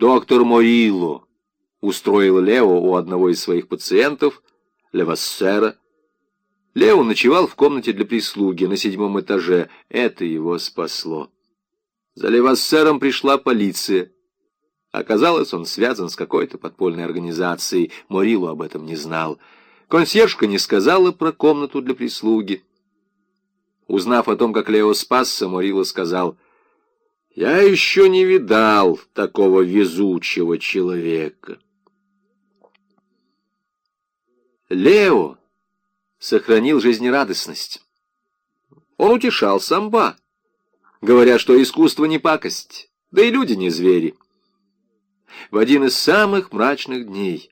Доктор Морило устроил Лео у одного из своих пациентов, Левассера. Лео ночевал в комнате для прислуги на седьмом этаже. Это его спасло. За Левассером пришла полиция. Оказалось, он связан с какой-то подпольной организацией. Морилу об этом не знал. Консьержка не сказала про комнату для прислуги. Узнав о том, как Лео спасся, Морило сказал, «Я еще не видал такого везучего человека». Лео сохранил жизнерадостность. Он утешал самба, говоря, что искусство не пакость, да и люди не звери в один из самых мрачных дней.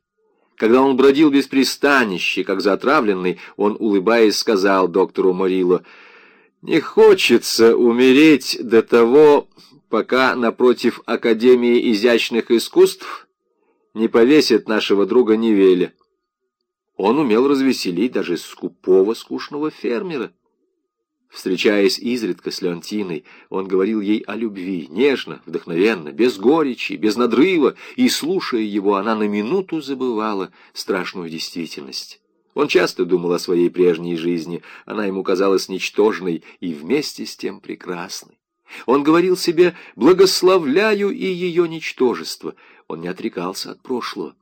Когда он бродил без пристанища, как затравленный, он, улыбаясь, сказал доктору Морило, «Не хочется умереть до того, пока напротив Академии изящных искусств не повесит нашего друга Невеля». Он умел развеселить даже скупого, скучного фермера. Встречаясь изредка с Леонтиной, он говорил ей о любви, нежно, вдохновенно, без горечи, без надрыва, и, слушая его, она на минуту забывала страшную действительность. Он часто думал о своей прежней жизни, она ему казалась ничтожной и вместе с тем прекрасной. Он говорил себе «благословляю и ее ничтожество», он не отрекался от прошлого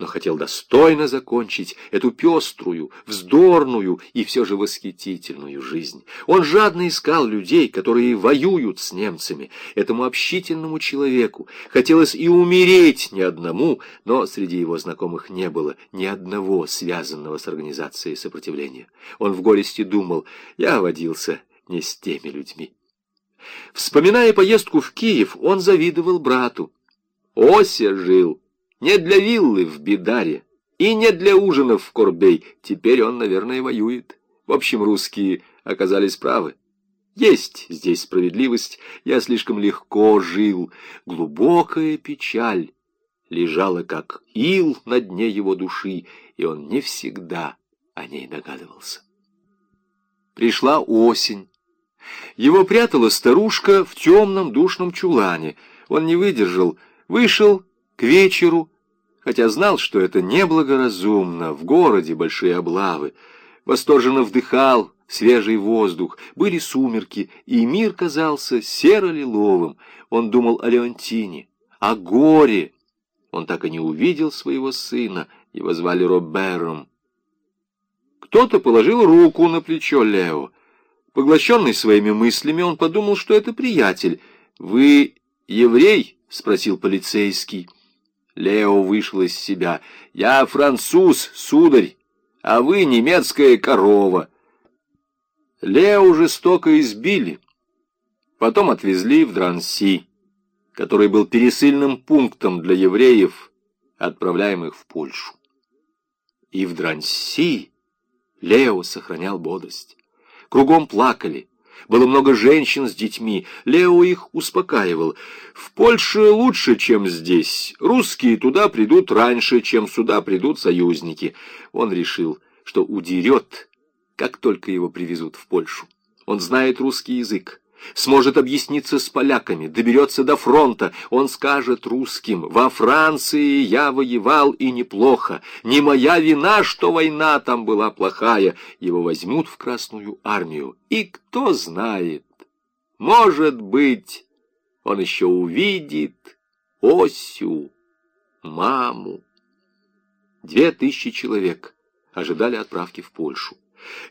но хотел достойно закончить эту пеструю, вздорную и все же восхитительную жизнь. Он жадно искал людей, которые воюют с немцами. Этому общительному человеку хотелось и умереть ни одному, но среди его знакомых не было ни одного связанного с организацией сопротивления. Он в горести думал, я водился не с теми людьми. Вспоминая поездку в Киев, он завидовал брату. Ося жил не для виллы в Бидаре и не для ужинов в Корбей. Теперь он, наверное, воюет. В общем, русские оказались правы. Есть здесь справедливость. Я слишком легко жил. Глубокая печаль лежала, как ил на дне его души, и он не всегда о ней догадывался. Пришла осень. Его прятала старушка в темном душном чулане. Он не выдержал, вышел к вечеру, хотя знал, что это неблагоразумно, в городе большие облавы, восторженно вдыхал свежий воздух, были сумерки, и мир казался серо-лиловым. Он думал о Леонтине, о горе. Он так и не увидел своего сына, его звали Робером. Кто-то положил руку на плечо Лео. Поглощенный своими мыслями, он подумал, что это приятель. «Вы еврей?» — спросил полицейский. Лео вышел из себя. «Я француз, сударь, а вы немецкая корова». Лео жестоко избили. Потом отвезли в Дранси, который был пересыльным пунктом для евреев, отправляемых в Польшу. И в Дранси Лео сохранял бодрость. Кругом плакали, было много женщин с детьми. Лео их успокаивал. В Польше лучше, чем здесь. Русские туда придут раньше, чем сюда придут союзники. Он решил, что удерет, как только его привезут в Польшу. Он знает русский язык сможет объясниться с поляками, доберется до фронта. Он скажет русским, во Франции я воевал и неплохо. Не моя вина, что война там была плохая. Его возьмут в Красную армию. И кто знает, может быть, он еще увидит Осю, маму. Две тысячи человек ожидали отправки в Польшу.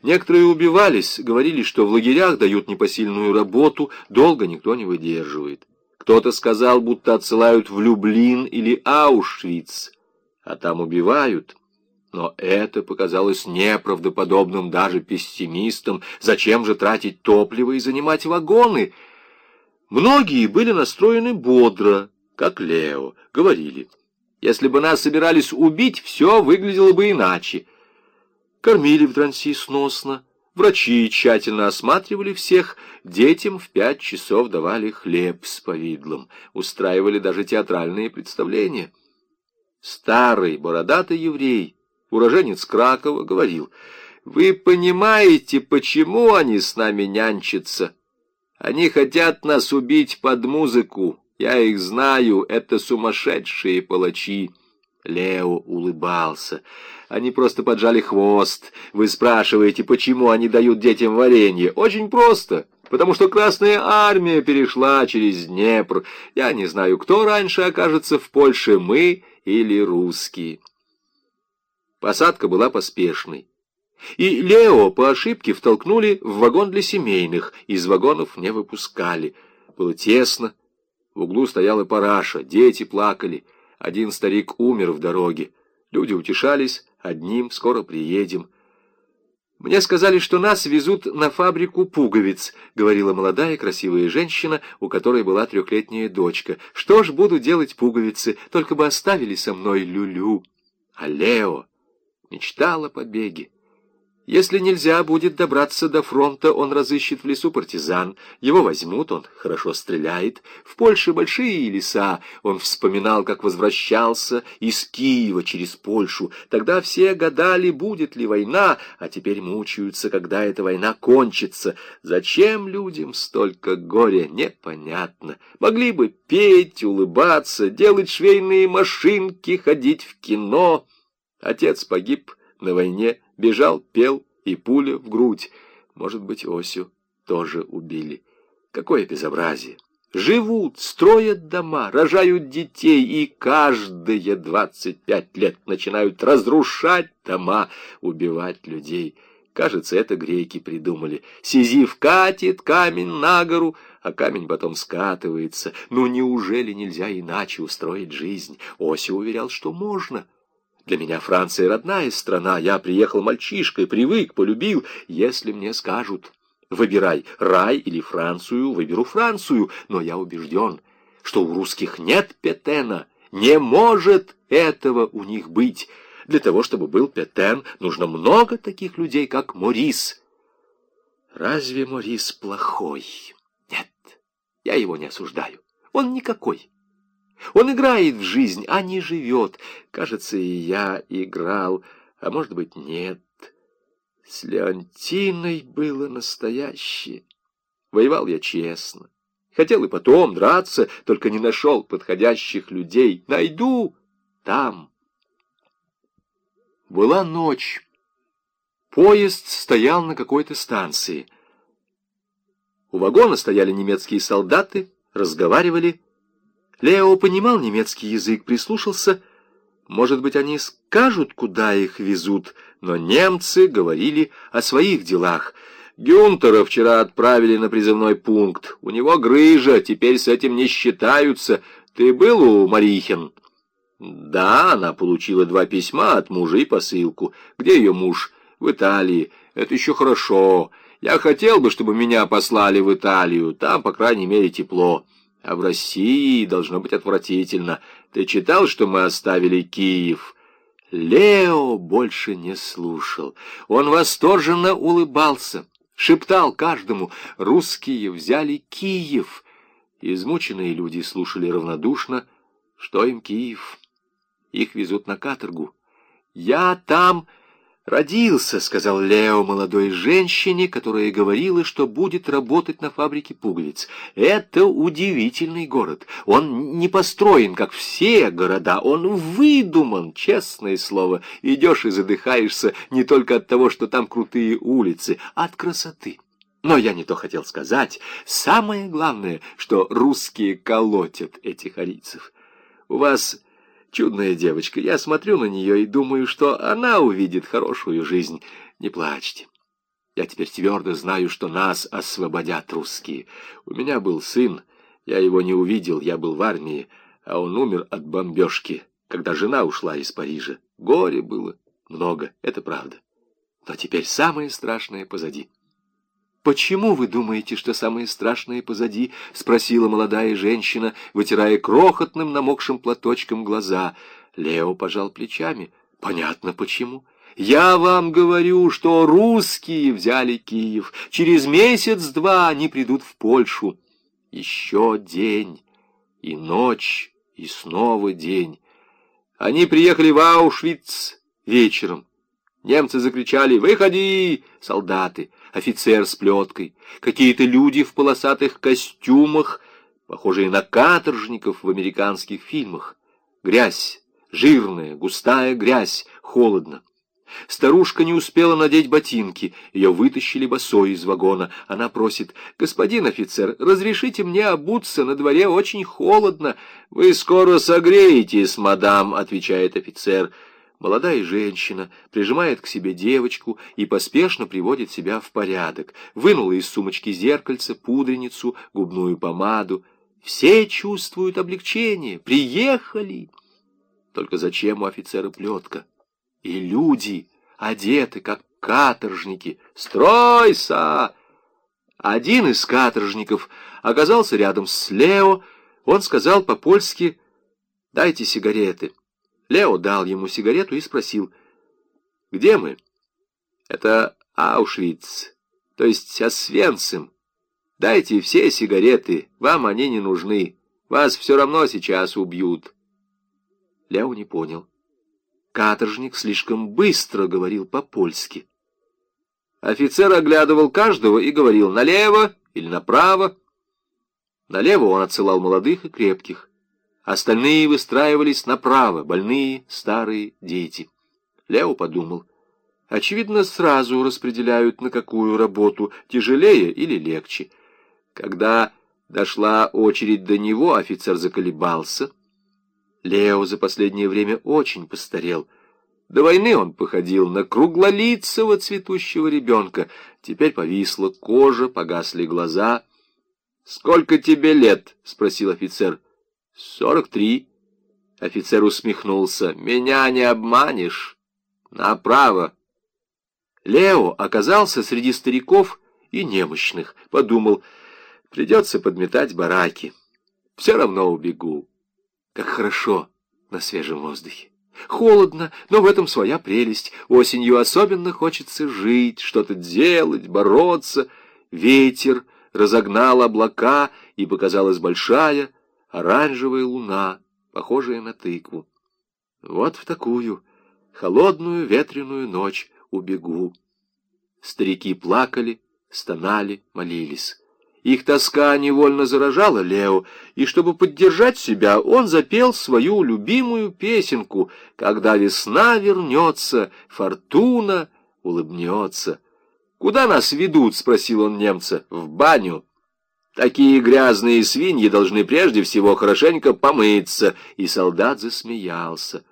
Некоторые убивались, говорили, что в лагерях дают непосильную работу, долго никто не выдерживает. Кто-то сказал, будто отсылают в Люблин или Аушвиц, а там убивают. Но это показалось неправдоподобным даже пессимистам. Зачем же тратить топливо и занимать вагоны? Многие были настроены бодро, как Лео, говорили. Если бы нас собирались убить, все выглядело бы иначе. Кормили в Дранси сносно, врачи тщательно осматривали всех, детям в пять часов давали хлеб с повидлом, устраивали даже театральные представления. Старый бородатый еврей, уроженец Кракова, говорил, «Вы понимаете, почему они с нами нянчатся? Они хотят нас убить под музыку, Я их знаю, это сумасшедшие палачи. Лео улыбался. Они просто поджали хвост. Вы спрашиваете, почему они дают детям варенье? Очень просто. Потому что Красная Армия перешла через Днепр. Я не знаю, кто раньше окажется в Польше, мы или русские. Посадка была поспешной. И Лео по ошибке втолкнули в вагон для семейных, из вагонов не выпускали. Было тесно, в углу стояла параша, дети плакали, один старик умер в дороге. Люди утешались, одним скоро приедем. «Мне сказали, что нас везут на фабрику пуговиц», — говорила молодая красивая женщина, у которой была трехлетняя дочка. «Что ж буду делать пуговицы, только бы оставили со мной Люлю». А Лео мечтал о побеге. Если нельзя будет добраться до фронта, он разыщет в лесу партизан. Его возьмут, он хорошо стреляет. В Польше большие леса. Он вспоминал, как возвращался из Киева через Польшу. Тогда все гадали, будет ли война, а теперь мучаются, когда эта война кончится. Зачем людям столько горя, непонятно. Могли бы петь, улыбаться, делать швейные машинки, ходить в кино. Отец погиб на войне, бежал, пел, и пуля в грудь. Может быть, Осю тоже убили. Какое безобразие! Живут, строят дома, рожают детей, и каждые двадцать пять лет начинают разрушать дома, убивать людей. Кажется, это греки придумали. Сизиф катит камень на гору, а камень потом скатывается. Ну, неужели нельзя иначе устроить жизнь? Ося уверял, что можно. Для меня Франция родная страна. Я приехал мальчишкой, привык, полюбил. Если мне скажут, выбирай рай или Францию, выберу Францию. Но я убежден, что у русских нет Петена. Не может этого у них быть. Для того, чтобы был Петен, нужно много таких людей, как Морис. Разве Морис плохой? Нет, я его не осуждаю. Он никакой. Он играет в жизнь, а не живет. Кажется, и я играл, а может быть, нет. С Леонтиной было настоящее. Воевал я честно. Хотел и потом драться, только не нашел подходящих людей. Найду там. Была ночь. Поезд стоял на какой-то станции. У вагона стояли немецкие солдаты, разговаривали Лео понимал немецкий язык, прислушался. Может быть, они скажут, куда их везут, но немцы говорили о своих делах. Гюнтера вчера отправили на призывной пункт. У него грыжа, теперь с этим не считаются. Ты был у Марихин? Да, она получила два письма от мужа и посылку. Где ее муж? В Италии. Это еще хорошо. Я хотел бы, чтобы меня послали в Италию. Там, по крайней мере, тепло. А в России должно быть отвратительно. Ты читал, что мы оставили Киев?» Лео больше не слушал. Он восторженно улыбался, шептал каждому «Русские взяли Киев». Измученные люди слушали равнодушно, что им Киев. Их везут на каторгу. «Я там...» «Родился», — сказал Лео молодой женщине, которая говорила, что будет работать на фабрике пуговиц. «Это удивительный город. Он не построен, как все города. Он выдуман, честное слово. Идешь и задыхаешься не только от того, что там крутые улицы, а от красоты». Но я не то хотел сказать. Самое главное, что русские колотят этих арийцев. У вас Чудная девочка. Я смотрю на нее и думаю, что она увидит хорошую жизнь. Не плачьте. Я теперь твердо знаю, что нас освободят русские. У меня был сын. Я его не увидел, я был в армии, а он умер от бомбежки, когда жена ушла из Парижа. Горе было много, это правда. Но теперь самое страшное позади. «Почему вы думаете, что самое страшное позади?» — спросила молодая женщина, вытирая крохотным намокшим платочком глаза. Лео пожал плечами. «Понятно, почему. Я вам говорю, что русские взяли Киев. Через месяц-два они придут в Польшу. Еще день, и ночь, и снова день. Они приехали в Аушвиц вечером. Немцы закричали «Выходи!» Солдаты, офицер с плеткой, какие-то люди в полосатых костюмах. похожие на каторжников в американских фильмах. Грязь, жирная, густая грязь, холодно. Старушка не успела надеть ботинки, ее вытащили босой из вагона. Она просит, «Господин офицер, разрешите мне обуться, на дворе очень холодно». «Вы скоро согреетесь, мадам», — отвечает офицер. Молодая женщина прижимает к себе девочку и поспешно приводит себя в порядок. Вынула из сумочки зеркальце, пудреницу, губную помаду. Все чувствуют облегчение. Приехали. Только зачем у офицера плетка? И люди одеты, как каторжники. «Стройся!» Один из каторжников оказался рядом с Лео. Он сказал по-польски «Дайте сигареты». Лео дал ему сигарету и спросил «Где мы?» «Это Аушвиц, то есть Освенцим. Дайте все сигареты, вам они не нужны. Вас все равно сейчас убьют». Лео не понял. Каторжник слишком быстро говорил по-польски. Офицер оглядывал каждого и говорил «налево» или «направо». Налево он отсылал молодых и крепких. Остальные выстраивались направо, больные, старые, дети. Лео подумал. Очевидно, сразу распределяют, на какую работу, тяжелее или легче. Когда дошла очередь до него, офицер заколебался — Лео за последнее время очень постарел. До войны он походил на круглолицего цветущего ребенка. Теперь повисла кожа, погасли глаза. «Сколько тебе лет?» — спросил офицер. «Сорок три». Офицер усмехнулся. «Меня не обманешь. Направо». Лео оказался среди стариков и немощных. Подумал, придется подметать бараки. Все равно убегу. Как хорошо на свежем воздухе. Холодно, но в этом своя прелесть. Осенью особенно хочется жить, что-то делать, бороться. Ветер разогнал облака, и показалась большая оранжевая луна, похожая на тыкву. Вот в такую холодную ветреную ночь убегу. Старики плакали, стонали, молились. Их тоска невольно заражала Лео, и чтобы поддержать себя, он запел свою любимую песенку «Когда весна вернется, фортуна улыбнется». «Куда нас ведут?» — спросил он немца. «В баню». «Такие грязные свиньи должны прежде всего хорошенько помыться». И солдат засмеялся.